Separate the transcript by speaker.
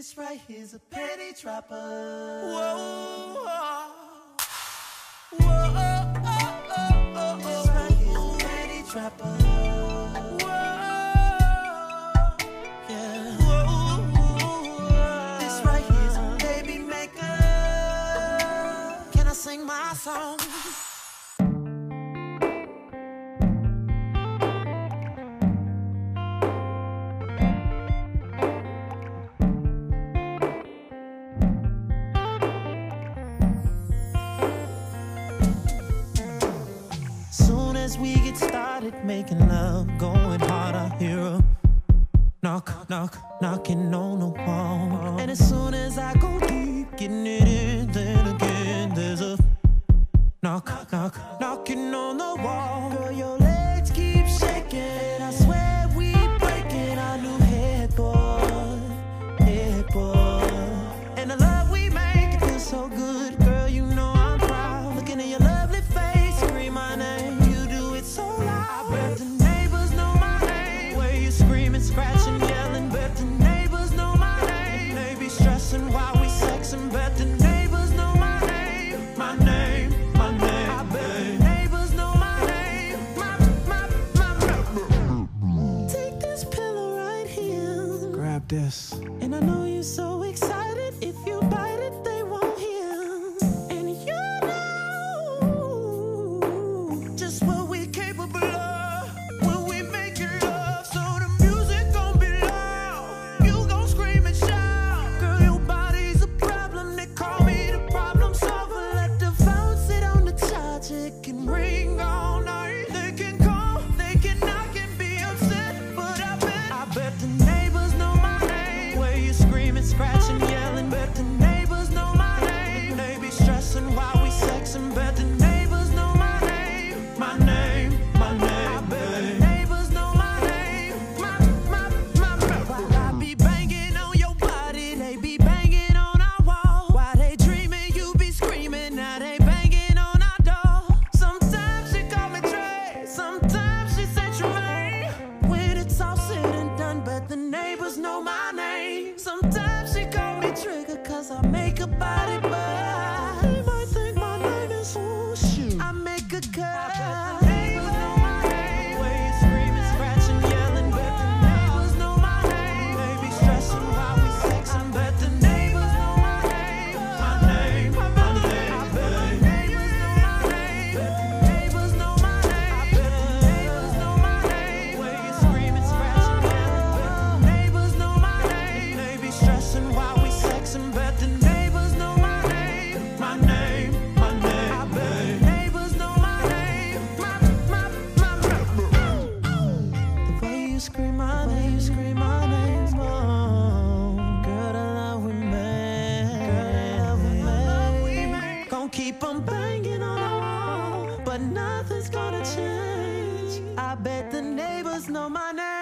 Speaker 1: this right here's a penny dropper. Whoa. as we get started making love, going hard, I hear a knock, knock, knocking on the wall. And as soon as I go deep, getting it in, then again, there's a knock, knock, knocking on the wall. Girl, your legs keep shaking, I swear. this. my name. Sometimes she call me Trigga cause I make a body buzz. They might think my name is Wushu. I make a cut. scream my name, scream my name, oh. Girl, the love we made, girl, the love we made. Keep on banging on the wall, but nothing's gonna change. I bet the neighbors know my name.